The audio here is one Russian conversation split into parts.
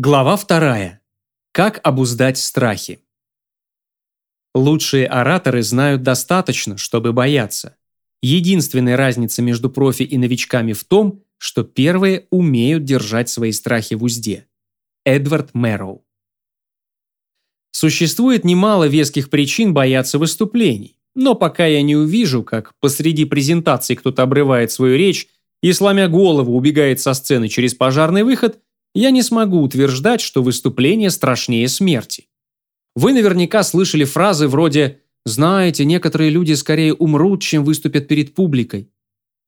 Глава вторая. Как обуздать страхи. Лучшие ораторы знают достаточно, чтобы бояться. Единственная разница между профи и новичками в том, что первые умеют держать свои страхи в узде. Эдвард Мэроу. Существует немало веских причин бояться выступлений, но пока я не увижу, как посреди презентации кто-то обрывает свою речь и, сломя голову, убегает со сцены через пожарный выход, я не смогу утверждать, что выступление страшнее смерти. Вы наверняка слышали фразы вроде «Знаете, некоторые люди скорее умрут, чем выступят перед публикой».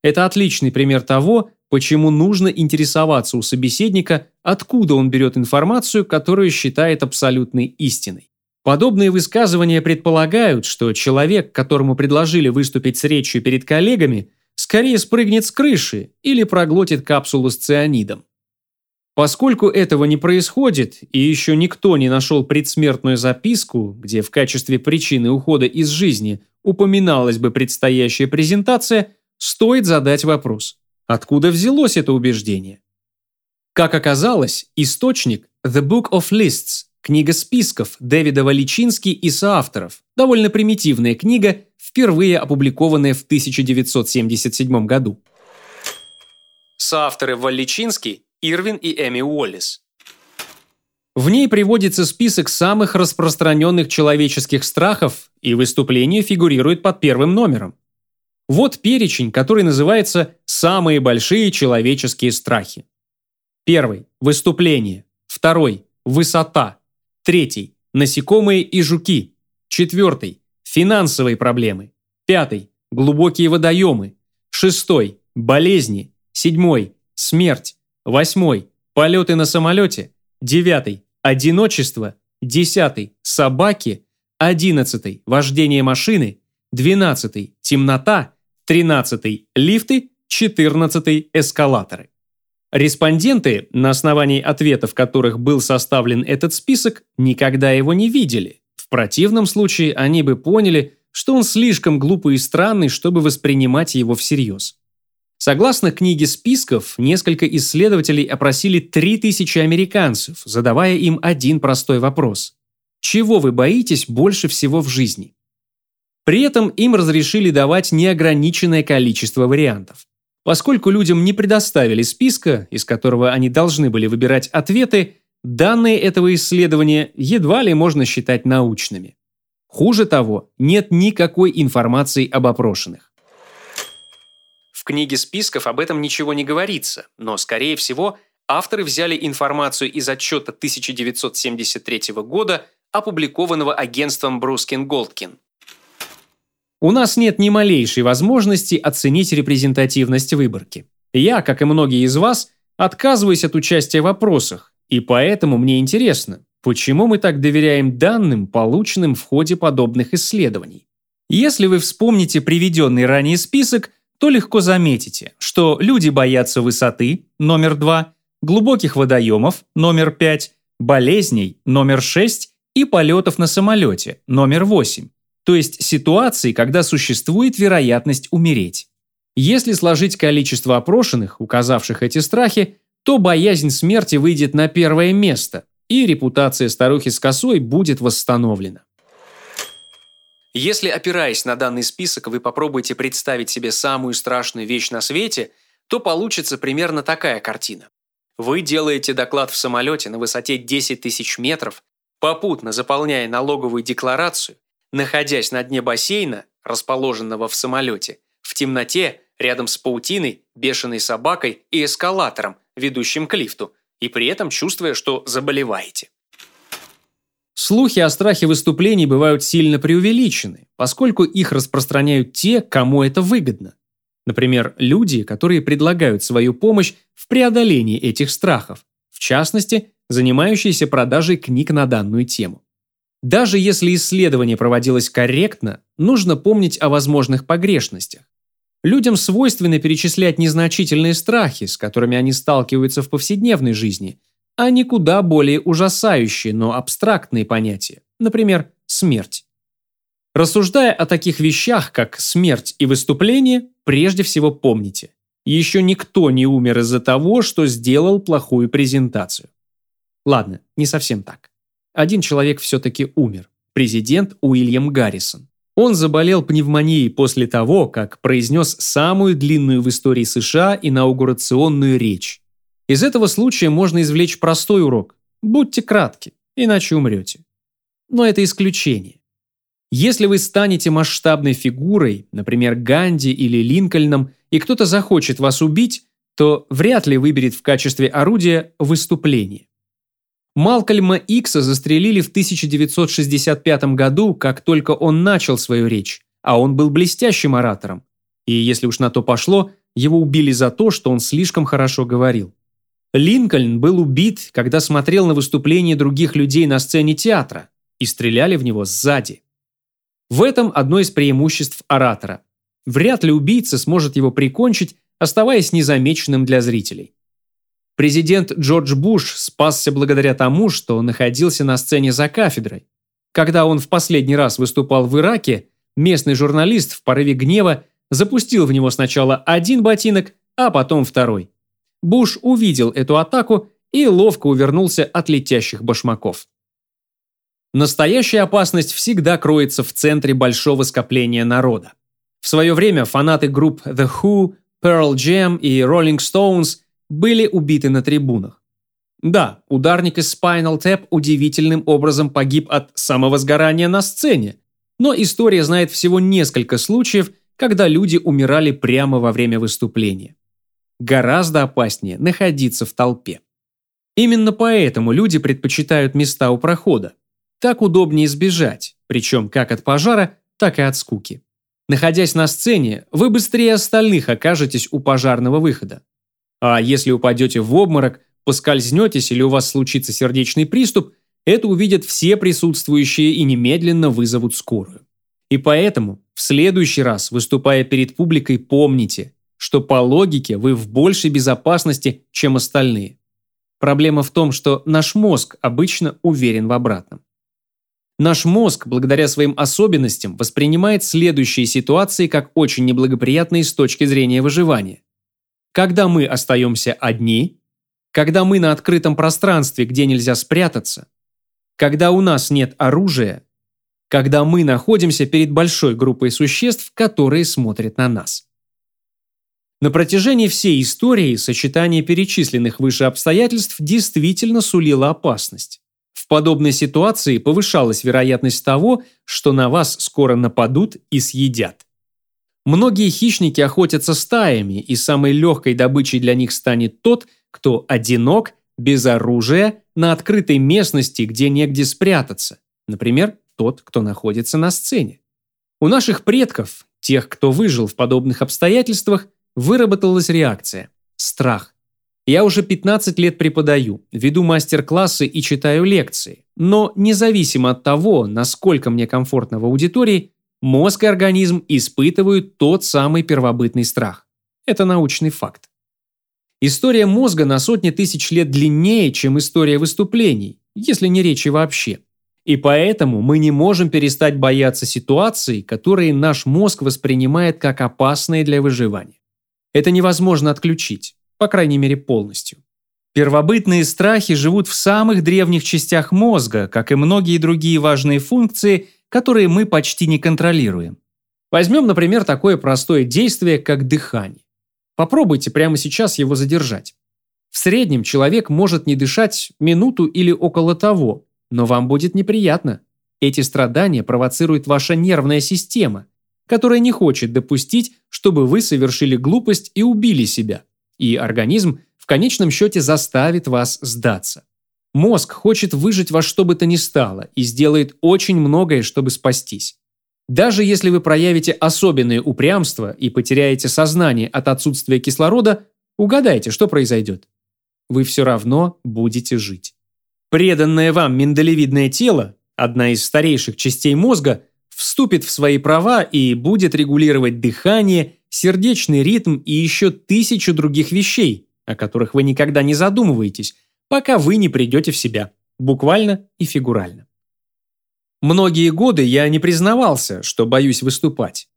Это отличный пример того, почему нужно интересоваться у собеседника, откуда он берет информацию, которую считает абсолютной истиной. Подобные высказывания предполагают, что человек, которому предложили выступить с речью перед коллегами, скорее спрыгнет с крыши или проглотит капсулу с цианидом. Поскольку этого не происходит, и еще никто не нашел предсмертную записку, где в качестве причины ухода из жизни упоминалась бы предстоящая презентация, стоит задать вопрос, откуда взялось это убеждение? Как оказалось, источник The Book of Lists, книга списков Дэвида Валичински и соавторов, довольно примитивная книга, впервые опубликованная в 1977 году. Соавторы Валичинский Ирвин и Эми Уоллес. В ней приводится список самых распространенных человеческих страхов, и выступление фигурирует под первым номером. Вот перечень, который называется «Самые большие человеческие страхи». Первый – выступление. Второй – высота. Третий – насекомые и жуки. Четвертый – финансовые проблемы. Пятый – глубокие водоемы. Шестой – болезни. Седьмой – смерть. Восьмой – полеты на самолете. Девятый – одиночество. Десятый – собаки. Одиннадцатый – вождение машины. Двенадцатый – темнота. Тринадцатый – лифты. Четырнадцатый – эскалаторы. Респонденты, на основании ответов которых был составлен этот список, никогда его не видели. В противном случае они бы поняли, что он слишком глупый и странный, чтобы воспринимать его всерьез. Согласно книге списков, несколько исследователей опросили 3000 американцев, задавая им один простой вопрос. Чего вы боитесь больше всего в жизни? При этом им разрешили давать неограниченное количество вариантов. Поскольку людям не предоставили списка, из которого они должны были выбирать ответы, данные этого исследования едва ли можно считать научными. Хуже того, нет никакой информации об опрошенных. Книге списков об этом ничего не говорится, но, скорее всего, авторы взяли информацию из отчета 1973 года, опубликованного агентством Брускин Голдкин. У нас нет ни малейшей возможности оценить репрезентативность выборки. Я, как и многие из вас, отказываюсь от участия в вопросах, и поэтому мне интересно, почему мы так доверяем данным, полученным в ходе подобных исследований. Если вы вспомните приведенный ранее список, то легко заметите, что люди боятся высоты, номер 2, глубоких водоемов, номер 5, болезней, номер 6 и полетов на самолете, номер 8, то есть ситуаций, когда существует вероятность умереть. Если сложить количество опрошенных, указавших эти страхи, то боязнь смерти выйдет на первое место, и репутация старухи с косой будет восстановлена. Если, опираясь на данный список, вы попробуете представить себе самую страшную вещь на свете, то получится примерно такая картина. Вы делаете доклад в самолете на высоте 10 тысяч метров, попутно заполняя налоговую декларацию, находясь на дне бассейна, расположенного в самолете, в темноте, рядом с паутиной, бешеной собакой и эскалатором, ведущим к лифту, и при этом чувствуя, что заболеваете. Слухи о страхе выступлений бывают сильно преувеличены, поскольку их распространяют те, кому это выгодно. Например, люди, которые предлагают свою помощь в преодолении этих страхов, в частности, занимающиеся продажей книг на данную тему. Даже если исследование проводилось корректно, нужно помнить о возможных погрешностях. Людям свойственно перечислять незначительные страхи, с которыми они сталкиваются в повседневной жизни – а не куда более ужасающие, но абстрактные понятия, например, смерть. Рассуждая о таких вещах, как смерть и выступление, прежде всего помните, еще никто не умер из-за того, что сделал плохую презентацию. Ладно, не совсем так. Один человек все-таки умер. Президент Уильям Гаррисон. Он заболел пневмонией после того, как произнес самую длинную в истории США инаугурационную речь. Из этого случая можно извлечь простой урок. Будьте кратки, иначе умрете. Но это исключение. Если вы станете масштабной фигурой, например, Ганди или Линкольном, и кто-то захочет вас убить, то вряд ли выберет в качестве орудия выступление. Малкольма Икса застрелили в 1965 году, как только он начал свою речь, а он был блестящим оратором. И если уж на то пошло, его убили за то, что он слишком хорошо говорил. Линкольн был убит, когда смотрел на выступления других людей на сцене театра, и стреляли в него сзади. В этом одно из преимуществ оратора. Вряд ли убийца сможет его прикончить, оставаясь незамеченным для зрителей. Президент Джордж Буш спасся благодаря тому, что находился на сцене за кафедрой. Когда он в последний раз выступал в Ираке, местный журналист в порыве гнева запустил в него сначала один ботинок, а потом второй. Буш увидел эту атаку и ловко увернулся от летящих башмаков. Настоящая опасность всегда кроется в центре большого скопления народа. В свое время фанаты групп The Who, Pearl Jam и Rolling Stones – были убиты на трибунах. Да, ударник из Spinal Tap удивительным образом погиб от самовозгорания на сцене, но история знает всего несколько случаев, когда люди умирали прямо во время выступления. Гораздо опаснее находиться в толпе. Именно поэтому люди предпочитают места у прохода. Так удобнее избежать, причем как от пожара, так и от скуки. Находясь на сцене, вы быстрее остальных окажетесь у пожарного выхода. А если упадете в обморок, поскользнетесь или у вас случится сердечный приступ, это увидят все присутствующие и немедленно вызовут скорую. И поэтому в следующий раз, выступая перед публикой, помните, что по логике вы в большей безопасности, чем остальные. Проблема в том, что наш мозг обычно уверен в обратном. Наш мозг, благодаря своим особенностям, воспринимает следующие ситуации как очень неблагоприятные с точки зрения выживания когда мы остаемся одни, когда мы на открытом пространстве, где нельзя спрятаться, когда у нас нет оружия, когда мы находимся перед большой группой существ, которые смотрят на нас. На протяжении всей истории сочетание перечисленных выше обстоятельств действительно сулило опасность. В подобной ситуации повышалась вероятность того, что на вас скоро нападут и съедят. Многие хищники охотятся стаями, и самой легкой добычей для них станет тот, кто одинок, без оружия, на открытой местности, где негде спрятаться. Например, тот, кто находится на сцене. У наших предков, тех, кто выжил в подобных обстоятельствах, выработалась реакция – страх. Я уже 15 лет преподаю, веду мастер-классы и читаю лекции. Но независимо от того, насколько мне комфортно в аудитории, Мозг и организм испытывают тот самый первобытный страх. Это научный факт. История мозга на сотни тысяч лет длиннее, чем история выступлений, если не речи вообще. И поэтому мы не можем перестать бояться ситуаций, которые наш мозг воспринимает как опасные для выживания. Это невозможно отключить, по крайней мере полностью. Первобытные страхи живут в самых древних частях мозга, как и многие другие важные функции – которые мы почти не контролируем. Возьмем, например, такое простое действие, как дыхание. Попробуйте прямо сейчас его задержать. В среднем человек может не дышать минуту или около того, но вам будет неприятно. Эти страдания провоцирует ваша нервная система, которая не хочет допустить, чтобы вы совершили глупость и убили себя. И организм в конечном счете заставит вас сдаться. Мозг хочет выжить во что бы то ни стало и сделает очень многое, чтобы спастись. Даже если вы проявите особенное упрямство и потеряете сознание от отсутствия кислорода, угадайте, что произойдет. Вы все равно будете жить. Преданное вам миндалевидное тело, одна из старейших частей мозга, вступит в свои права и будет регулировать дыхание, сердечный ритм и еще тысячу других вещей, о которых вы никогда не задумываетесь, пока вы не придете в себя, буквально и фигурально. Многие годы я не признавался, что боюсь выступать.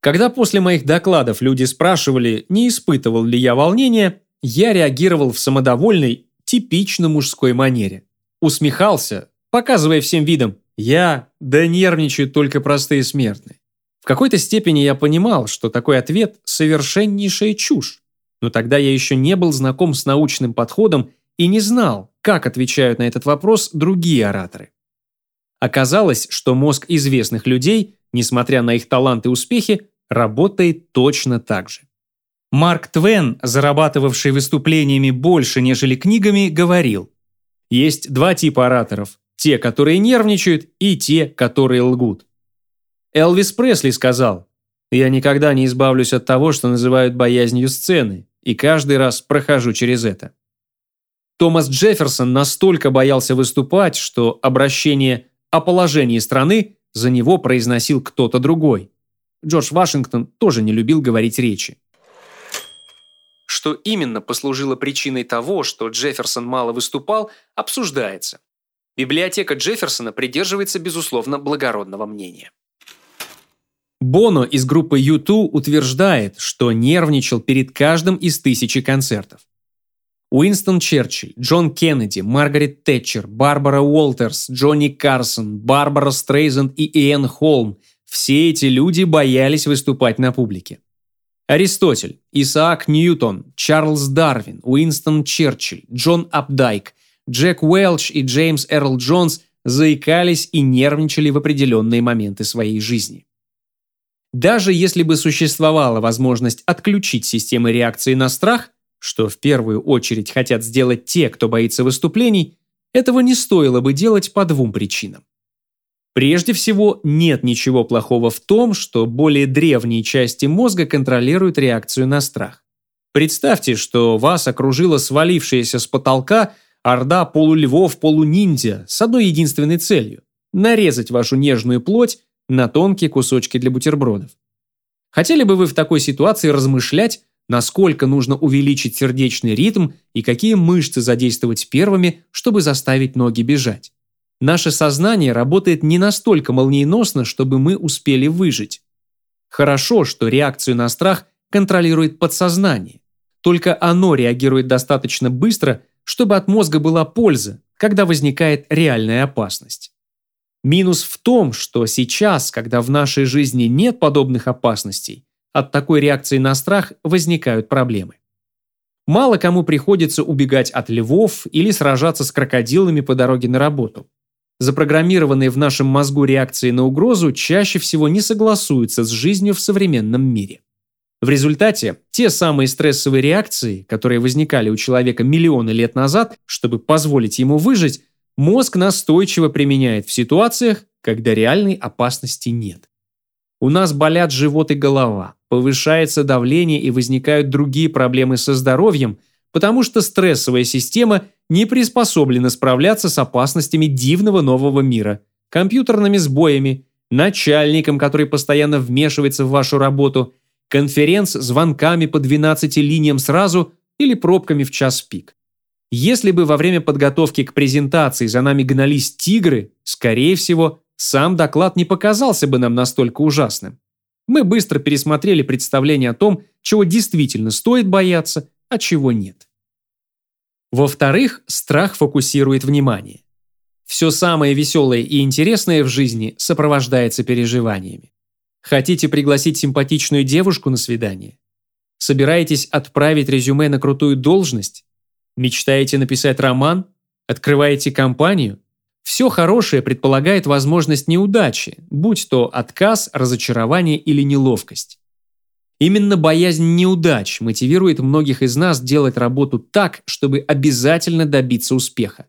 Когда после моих докладов люди спрашивали, не испытывал ли я волнения, я реагировал в самодовольной, типично мужской манере. Усмехался, показывая всем видом «я, да нервничают только простые смертные». В какой-то степени я понимал, что такой ответ – совершеннейшая чушь. Но тогда я еще не был знаком с научным подходом и не знал, как отвечают на этот вопрос другие ораторы. Оказалось, что мозг известных людей, несмотря на их талант и успехи, работает точно так же. Марк Твен, зарабатывавший выступлениями больше, нежели книгами, говорил, есть два типа ораторов – те, которые нервничают, и те, которые лгут. Элвис Пресли сказал, «Я никогда не избавлюсь от того, что называют боязнью сцены, и каждый раз прохожу через это». Томас Джефферсон настолько боялся выступать, что обращение о положении страны за него произносил кто-то другой. Джордж Вашингтон тоже не любил говорить речи. Что именно послужило причиной того, что Джефферсон мало выступал, обсуждается. Библиотека Джефферсона придерживается, безусловно, благородного мнения. Боно из группы U2 утверждает, что нервничал перед каждым из тысячи концертов. Уинстон Черчилль, Джон Кеннеди, Маргарет Тэтчер, Барбара Уолтерс, Джонни Карсон, Барбара Стрейзенд и Иэн Холм – все эти люди боялись выступать на публике. Аристотель, Исаак Ньютон, Чарльз Дарвин, Уинстон Черчилль, Джон Апдайк, Джек Уэлч и Джеймс Эрл Джонс заикались и нервничали в определенные моменты своей жизни. Даже если бы существовала возможность отключить системы реакции на страх, что в первую очередь хотят сделать те, кто боится выступлений, этого не стоило бы делать по двум причинам. Прежде всего, нет ничего плохого в том, что более древние части мозга контролируют реакцию на страх. Представьте, что вас окружила свалившаяся с потолка орда полульвов-полуниндзя с одной единственной целью – нарезать вашу нежную плоть на тонкие кусочки для бутербродов. Хотели бы вы в такой ситуации размышлять, насколько нужно увеличить сердечный ритм и какие мышцы задействовать первыми, чтобы заставить ноги бежать. Наше сознание работает не настолько молниеносно, чтобы мы успели выжить. Хорошо, что реакцию на страх контролирует подсознание. Только оно реагирует достаточно быстро, чтобы от мозга была польза, когда возникает реальная опасность. Минус в том, что сейчас, когда в нашей жизни нет подобных опасностей, от такой реакции на страх возникают проблемы. Мало кому приходится убегать от львов или сражаться с крокодилами по дороге на работу. Запрограммированные в нашем мозгу реакции на угрозу чаще всего не согласуются с жизнью в современном мире. В результате те самые стрессовые реакции, которые возникали у человека миллионы лет назад, чтобы позволить ему выжить, мозг настойчиво применяет в ситуациях, когда реальной опасности нет. У нас болят живот и голова, повышается давление и возникают другие проблемы со здоровьем, потому что стрессовая система не приспособлена справляться с опасностями дивного нового мира, компьютерными сбоями, начальником, который постоянно вмешивается в вашу работу, конференц-звонками по 12 линиям сразу или пробками в час пик. Если бы во время подготовки к презентации за нами гнались тигры, скорее всего, сам доклад не показался бы нам настолько ужасным. Мы быстро пересмотрели представление о том, чего действительно стоит бояться, а чего нет. Во-вторых, страх фокусирует внимание. Все самое веселое и интересное в жизни сопровождается переживаниями. Хотите пригласить симпатичную девушку на свидание? Собираетесь отправить резюме на крутую должность? Мечтаете написать роман? Открываете компанию? Все хорошее предполагает возможность неудачи, будь то отказ, разочарование или неловкость. Именно боязнь неудач мотивирует многих из нас делать работу так, чтобы обязательно добиться успеха.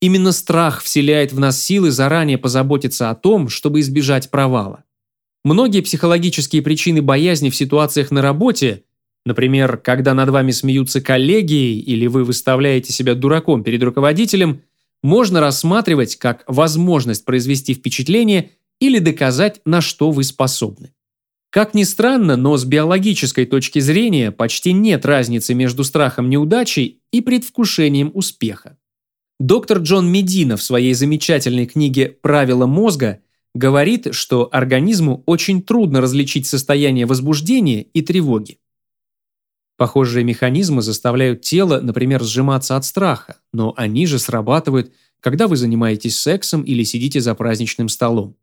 Именно страх вселяет в нас силы заранее позаботиться о том, чтобы избежать провала. Многие психологические причины боязни в ситуациях на работе, например, когда над вами смеются коллеги или вы выставляете себя дураком перед руководителем – можно рассматривать как возможность произвести впечатление или доказать, на что вы способны. Как ни странно, но с биологической точки зрения почти нет разницы между страхом неудачи и предвкушением успеха. Доктор Джон Медина в своей замечательной книге «Правила мозга» говорит, что организму очень трудно различить состояние возбуждения и тревоги. Похожие механизмы заставляют тело, например, сжиматься от страха, но они же срабатывают, когда вы занимаетесь сексом или сидите за праздничным столом.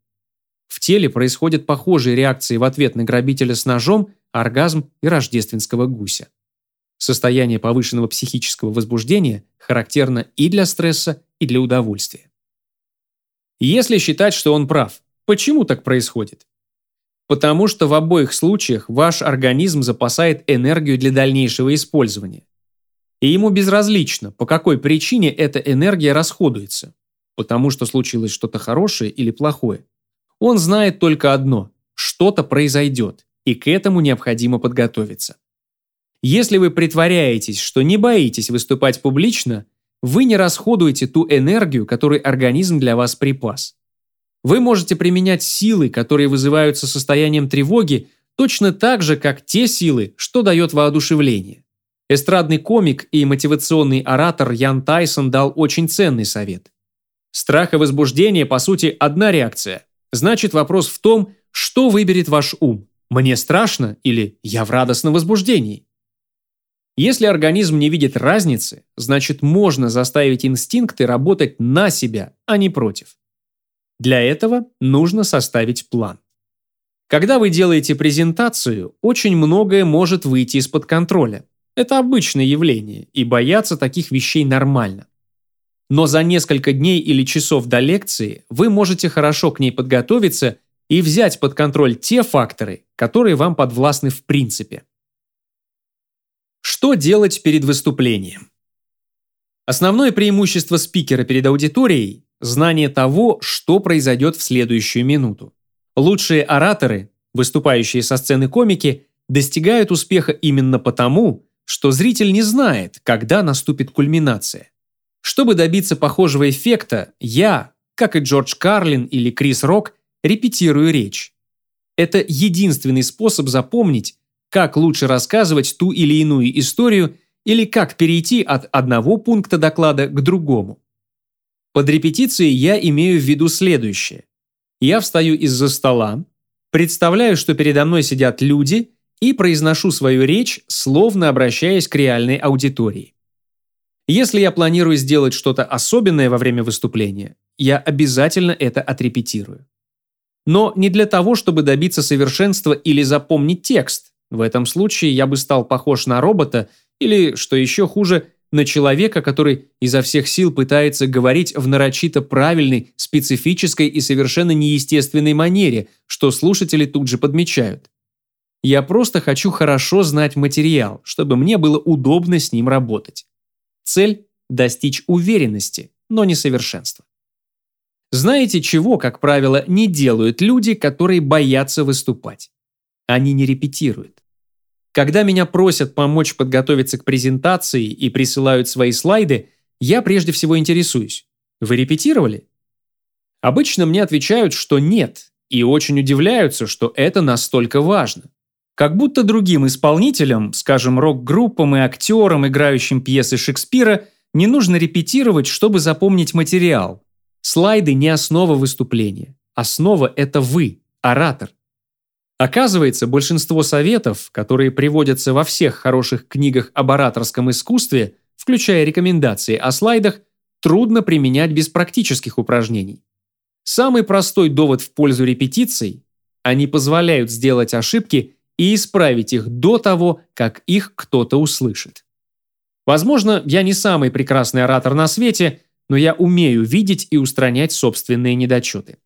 В теле происходят похожие реакции в ответ на грабителя с ножом, оргазм и рождественского гуся. Состояние повышенного психического возбуждения характерно и для стресса, и для удовольствия. Если считать, что он прав, почему так происходит? Потому что в обоих случаях ваш организм запасает энергию для дальнейшего использования. И ему безразлично, по какой причине эта энергия расходуется. Потому что случилось что-то хорошее или плохое. Он знает только одно – что-то произойдет, и к этому необходимо подготовиться. Если вы притворяетесь, что не боитесь выступать публично, вы не расходуете ту энергию, которую организм для вас припас. Вы можете применять силы, которые вызываются состоянием тревоги, точно так же, как те силы, что дает воодушевление. Эстрадный комик и мотивационный оратор Ян Тайсон дал очень ценный совет. Страх и возбуждение, по сути, одна реакция. Значит, вопрос в том, что выберет ваш ум. Мне страшно или я в радостном возбуждении? Если организм не видит разницы, значит можно заставить инстинкты работать на себя, а не против. Для этого нужно составить план. Когда вы делаете презентацию, очень многое может выйти из-под контроля. Это обычное явление, и бояться таких вещей нормально. Но за несколько дней или часов до лекции вы можете хорошо к ней подготовиться и взять под контроль те факторы, которые вам подвластны в принципе. Что делать перед выступлением? Основное преимущество спикера перед аудиторией – знание того, что произойдет в следующую минуту. Лучшие ораторы, выступающие со сцены комики, достигают успеха именно потому, что зритель не знает, когда наступит кульминация. Чтобы добиться похожего эффекта, я, как и Джордж Карлин или Крис Рок, репетирую речь. Это единственный способ запомнить, как лучше рассказывать ту или иную историю или как перейти от одного пункта доклада к другому. Под репетицией я имею в виду следующее. Я встаю из-за стола, представляю, что передо мной сидят люди и произношу свою речь, словно обращаясь к реальной аудитории. Если я планирую сделать что-то особенное во время выступления, я обязательно это отрепетирую. Но не для того, чтобы добиться совершенства или запомнить текст. В этом случае я бы стал похож на робота или, что еще хуже, на человека, который изо всех сил пытается говорить в нарочито правильной, специфической и совершенно неестественной манере, что слушатели тут же подмечают. Я просто хочу хорошо знать материал, чтобы мне было удобно с ним работать. Цель – достичь уверенности, но не совершенства. Знаете, чего, как правило, не делают люди, которые боятся выступать? Они не репетируют. Когда меня просят помочь подготовиться к презентации и присылают свои слайды, я прежде всего интересуюсь. Вы репетировали? Обычно мне отвечают, что нет, и очень удивляются, что это настолько важно. Как будто другим исполнителям, скажем, рок-группам и актерам, играющим пьесы Шекспира, не нужно репетировать, чтобы запомнить материал. Слайды не основа выступления. Основа – это вы, оратор. Оказывается, большинство советов, которые приводятся во всех хороших книгах об ораторском искусстве, включая рекомендации о слайдах, трудно применять без практических упражнений. Самый простой довод в пользу репетиций – они позволяют сделать ошибки и исправить их до того, как их кто-то услышит. Возможно, я не самый прекрасный оратор на свете, но я умею видеть и устранять собственные недочеты.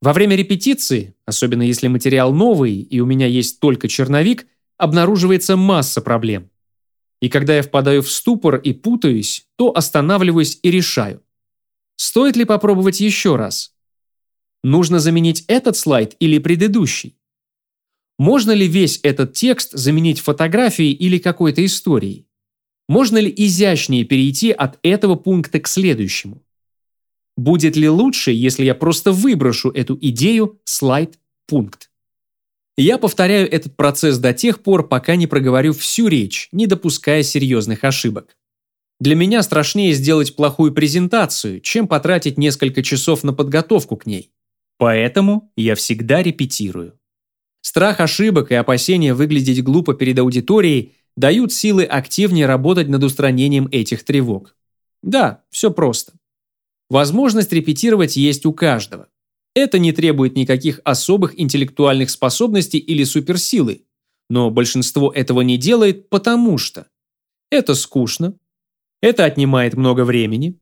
Во время репетиции, особенно если материал новый и у меня есть только черновик, обнаруживается масса проблем. И когда я впадаю в ступор и путаюсь, то останавливаюсь и решаю. Стоит ли попробовать еще раз? Нужно заменить этот слайд или предыдущий? Можно ли весь этот текст заменить фотографией или какой-то историей? Можно ли изящнее перейти от этого пункта к следующему? Будет ли лучше, если я просто выброшу эту идею, слайд, пункт? Я повторяю этот процесс до тех пор, пока не проговорю всю речь, не допуская серьезных ошибок. Для меня страшнее сделать плохую презентацию, чем потратить несколько часов на подготовку к ней. Поэтому я всегда репетирую. Страх ошибок и опасение выглядеть глупо перед аудиторией дают силы активнее работать над устранением этих тревог. Да, все просто. Возможность репетировать есть у каждого. Это не требует никаких особых интеллектуальных способностей или суперсилы, но большинство этого не делает, потому что это скучно, это отнимает много времени,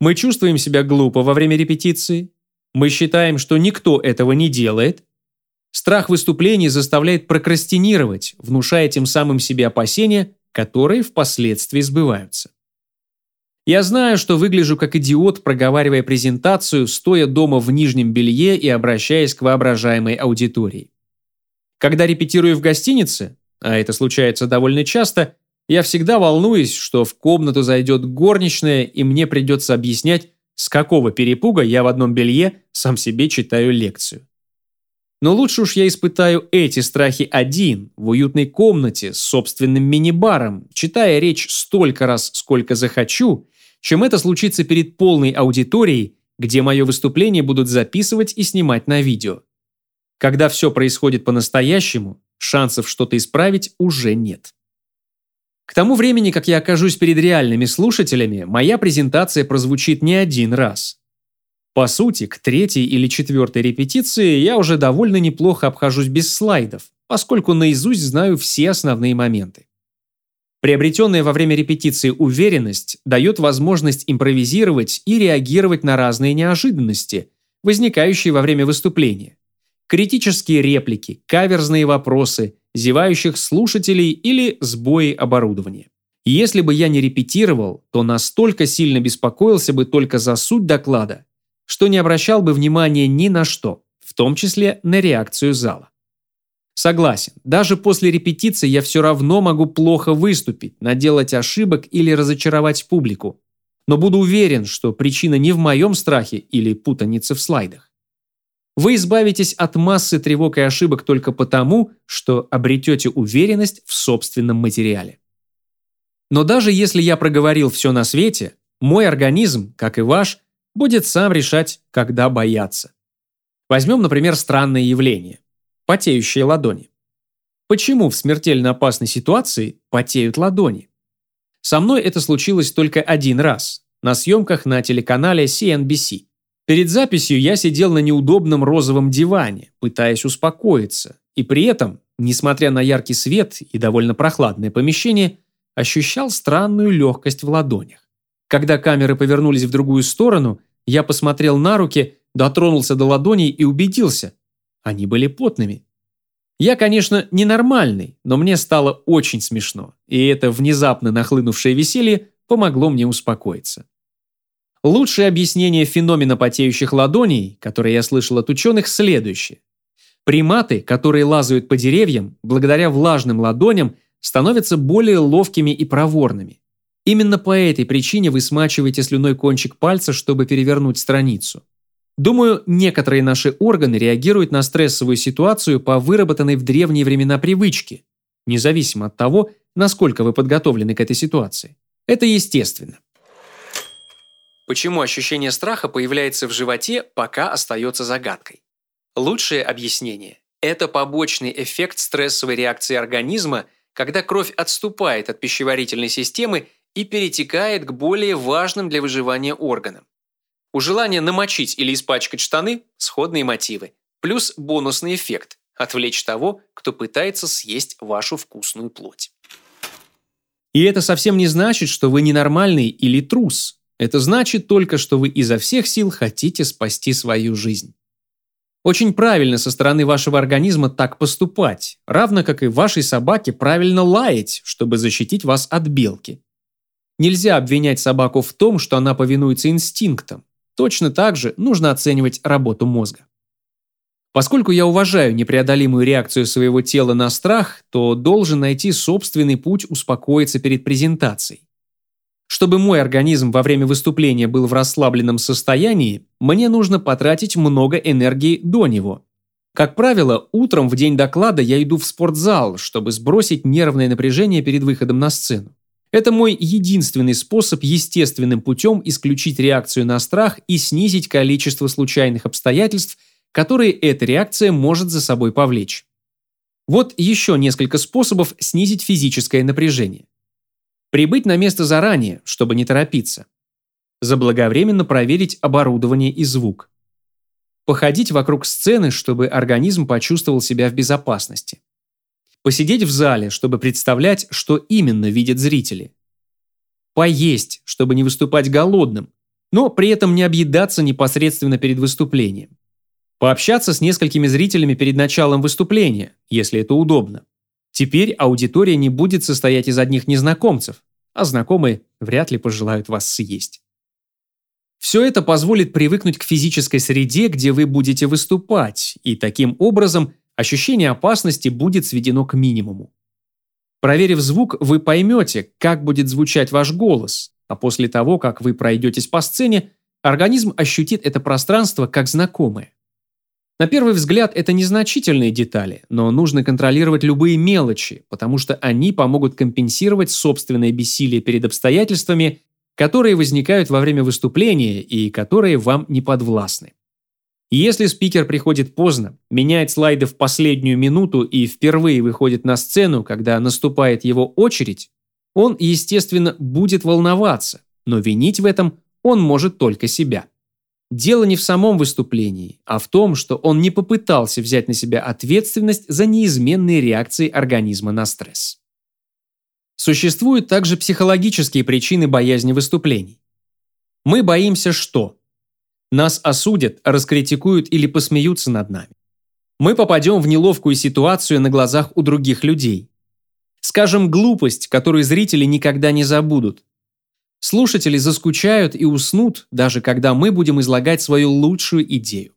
мы чувствуем себя глупо во время репетиции, мы считаем, что никто этого не делает, страх выступлений заставляет прокрастинировать, внушая тем самым себе опасения, которые впоследствии сбываются. Я знаю, что выгляжу как идиот, проговаривая презентацию, стоя дома в нижнем белье и обращаясь к воображаемой аудитории. Когда репетирую в гостинице, а это случается довольно часто, я всегда волнуюсь, что в комнату зайдет горничная, и мне придется объяснять, с какого перепуга я в одном белье сам себе читаю лекцию. Но лучше уж я испытаю эти страхи один, в уютной комнате, с собственным мини-баром, читая речь столько раз, сколько захочу, чем это случится перед полной аудиторией, где мое выступление будут записывать и снимать на видео. Когда все происходит по-настоящему, шансов что-то исправить уже нет. К тому времени, как я окажусь перед реальными слушателями, моя презентация прозвучит не один раз. По сути, к третьей или четвертой репетиции я уже довольно неплохо обхожусь без слайдов, поскольку наизусть знаю все основные моменты. Приобретенная во время репетиции уверенность дает возможность импровизировать и реагировать на разные неожиданности, возникающие во время выступления. Критические реплики, каверзные вопросы, зевающих слушателей или сбои оборудования. Если бы я не репетировал, то настолько сильно беспокоился бы только за суть доклада, что не обращал бы внимания ни на что, в том числе на реакцию зала. Согласен, даже после репетиции я все равно могу плохо выступить, наделать ошибок или разочаровать публику. Но буду уверен, что причина не в моем страхе или путанице в слайдах. Вы избавитесь от массы тревог и ошибок только потому, что обретете уверенность в собственном материале. Но даже если я проговорил все на свете, мой организм, как и ваш, будет сам решать, когда бояться. Возьмем, например, странное явление – потеющие ладони. Почему в смертельно опасной ситуации потеют ладони? Со мной это случилось только один раз – на съемках на телеканале CNBC. Перед записью я сидел на неудобном розовом диване, пытаясь успокоиться, и при этом, несмотря на яркий свет и довольно прохладное помещение, ощущал странную легкость в ладонях. Когда камеры повернулись в другую сторону, я посмотрел на руки, дотронулся до ладоней и убедился. Они были потными. Я, конечно, ненормальный, но мне стало очень смешно, и это внезапно нахлынувшее веселье помогло мне успокоиться. Лучшее объяснение феномена потеющих ладоней, которое я слышал от ученых, следующее. Приматы, которые лазают по деревьям, благодаря влажным ладоням, становятся более ловкими и проворными. Именно по этой причине вы смачиваете слюной кончик пальца, чтобы перевернуть страницу. Думаю, некоторые наши органы реагируют на стрессовую ситуацию по выработанной в древние времена привычке, независимо от того, насколько вы подготовлены к этой ситуации. Это естественно. Почему ощущение страха появляется в животе, пока остается загадкой? Лучшее объяснение – это побочный эффект стрессовой реакции организма, когда кровь отступает от пищеварительной системы и перетекает к более важным для выживания органам. У желания намочить или испачкать штаны – сходные мотивы, плюс бонусный эффект – отвлечь того, кто пытается съесть вашу вкусную плоть. И это совсем не значит, что вы ненормальный или трус. Это значит только, что вы изо всех сил хотите спасти свою жизнь. Очень правильно со стороны вашего организма так поступать, равно как и вашей собаке правильно лаять, чтобы защитить вас от белки. Нельзя обвинять собаку в том, что она повинуется инстинктам. Точно так же нужно оценивать работу мозга. Поскольку я уважаю непреодолимую реакцию своего тела на страх, то должен найти собственный путь успокоиться перед презентацией. Чтобы мой организм во время выступления был в расслабленном состоянии, мне нужно потратить много энергии до него. Как правило, утром в день доклада я иду в спортзал, чтобы сбросить нервное напряжение перед выходом на сцену. Это мой единственный способ естественным путем исключить реакцию на страх и снизить количество случайных обстоятельств, которые эта реакция может за собой повлечь. Вот еще несколько способов снизить физическое напряжение. Прибыть на место заранее, чтобы не торопиться. Заблаговременно проверить оборудование и звук. Походить вокруг сцены, чтобы организм почувствовал себя в безопасности. Посидеть в зале, чтобы представлять, что именно видят зрители. Поесть, чтобы не выступать голодным, но при этом не объедаться непосредственно перед выступлением. Пообщаться с несколькими зрителями перед началом выступления, если это удобно. Теперь аудитория не будет состоять из одних незнакомцев, а знакомые вряд ли пожелают вас съесть. Все это позволит привыкнуть к физической среде, где вы будете выступать, и таким образом ощущение опасности будет сведено к минимуму. Проверив звук, вы поймете, как будет звучать ваш голос, а после того, как вы пройдетесь по сцене, организм ощутит это пространство как знакомое. На первый взгляд это незначительные детали, но нужно контролировать любые мелочи, потому что они помогут компенсировать собственное бессилие перед обстоятельствами, которые возникают во время выступления и которые вам не подвластны. Если спикер приходит поздно, меняет слайды в последнюю минуту и впервые выходит на сцену, когда наступает его очередь, он, естественно, будет волноваться, но винить в этом он может только себя. Дело не в самом выступлении, а в том, что он не попытался взять на себя ответственность за неизменные реакции организма на стресс. Существуют также психологические причины боязни выступлений. Мы боимся что? Нас осудят, раскритикуют или посмеются над нами. Мы попадем в неловкую ситуацию на глазах у других людей. Скажем глупость, которую зрители никогда не забудут, Слушатели заскучают и уснут, даже когда мы будем излагать свою лучшую идею.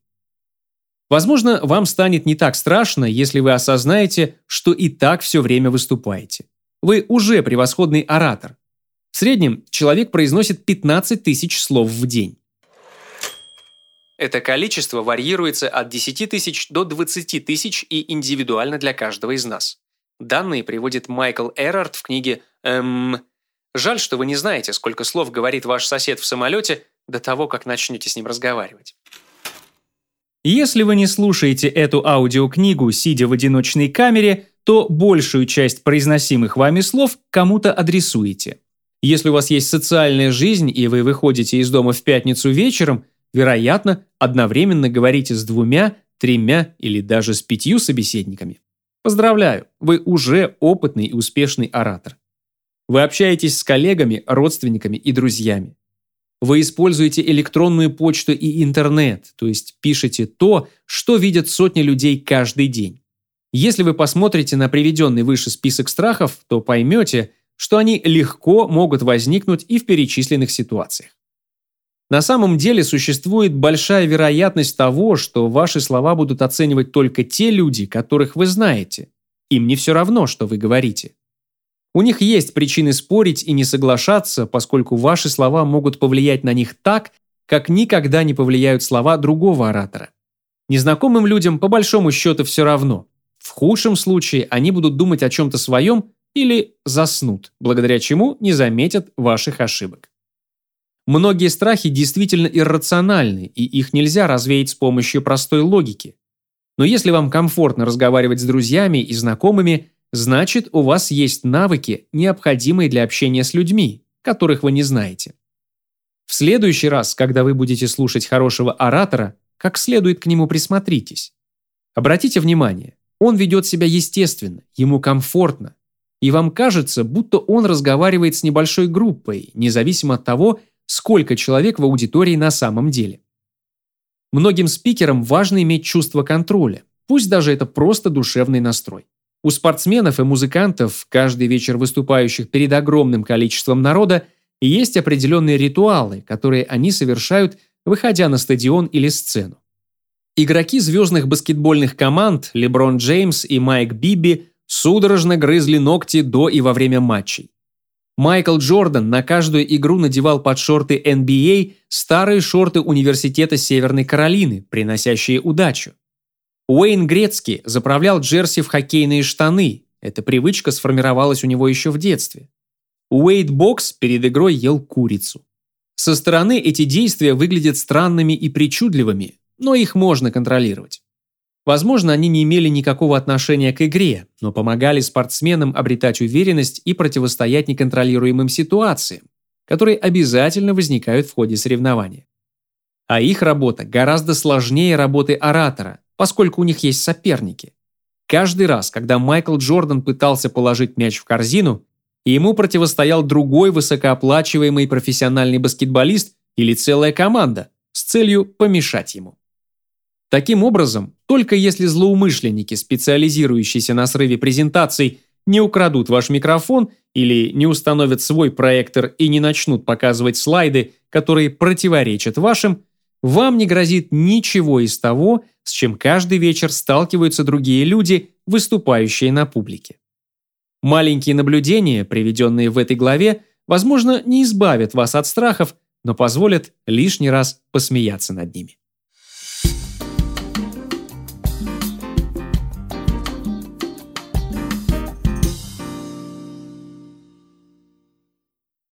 Возможно, вам станет не так страшно, если вы осознаете, что и так все время выступаете. Вы уже превосходный оратор. В среднем человек произносит 15 тысяч слов в день. Это количество варьируется от 10 тысяч до 20 тысяч и индивидуально для каждого из нас. Данные приводит Майкл Эрард в книге «Эм, Жаль, что вы не знаете, сколько слов говорит ваш сосед в самолете до того, как начнете с ним разговаривать. Если вы не слушаете эту аудиокнигу, сидя в одиночной камере, то большую часть произносимых вами слов кому-то адресуете. Если у вас есть социальная жизнь и вы выходите из дома в пятницу вечером, вероятно, одновременно говорите с двумя, тремя или даже с пятью собеседниками. Поздравляю, вы уже опытный и успешный оратор. Вы общаетесь с коллегами, родственниками и друзьями. Вы используете электронную почту и интернет, то есть пишете то, что видят сотни людей каждый день. Если вы посмотрите на приведенный выше список страхов, то поймете, что они легко могут возникнуть и в перечисленных ситуациях. На самом деле существует большая вероятность того, что ваши слова будут оценивать только те люди, которых вы знаете. Им не все равно, что вы говорите. У них есть причины спорить и не соглашаться, поскольку ваши слова могут повлиять на них так, как никогда не повлияют слова другого оратора. Незнакомым людям по большому счету все равно. В худшем случае они будут думать о чем-то своем или заснут, благодаря чему не заметят ваших ошибок. Многие страхи действительно иррациональны, и их нельзя развеять с помощью простой логики. Но если вам комфортно разговаривать с друзьями и знакомыми, Значит, у вас есть навыки, необходимые для общения с людьми, которых вы не знаете. В следующий раз, когда вы будете слушать хорошего оратора, как следует к нему присмотритесь. Обратите внимание, он ведет себя естественно, ему комфортно, и вам кажется, будто он разговаривает с небольшой группой, независимо от того, сколько человек в аудитории на самом деле. Многим спикерам важно иметь чувство контроля, пусть даже это просто душевный настрой. У спортсменов и музыкантов, каждый вечер выступающих перед огромным количеством народа, есть определенные ритуалы, которые они совершают, выходя на стадион или сцену. Игроки звездных баскетбольных команд Леброн Джеймс и Майк Биби судорожно грызли ногти до и во время матчей. Майкл Джордан на каждую игру надевал под шорты NBA старые шорты Университета Северной Каролины, приносящие удачу. Уэйн Грецки заправлял джерси в хоккейные штаны. Эта привычка сформировалась у него еще в детстве. Уэйд Бокс перед игрой ел курицу. Со стороны эти действия выглядят странными и причудливыми, но их можно контролировать. Возможно, они не имели никакого отношения к игре, но помогали спортсменам обретать уверенность и противостоять неконтролируемым ситуациям, которые обязательно возникают в ходе соревнования. А их работа гораздо сложнее работы оратора, поскольку у них есть соперники. Каждый раз, когда Майкл Джордан пытался положить мяч в корзину, ему противостоял другой высокооплачиваемый профессиональный баскетболист или целая команда с целью помешать ему. Таким образом, только если злоумышленники, специализирующиеся на срыве презентаций, не украдут ваш микрофон или не установят свой проектор и не начнут показывать слайды, которые противоречат вашим, вам не грозит ничего из того, с чем каждый вечер сталкиваются другие люди, выступающие на публике. Маленькие наблюдения, приведенные в этой главе, возможно, не избавят вас от страхов, но позволят лишний раз посмеяться над ними.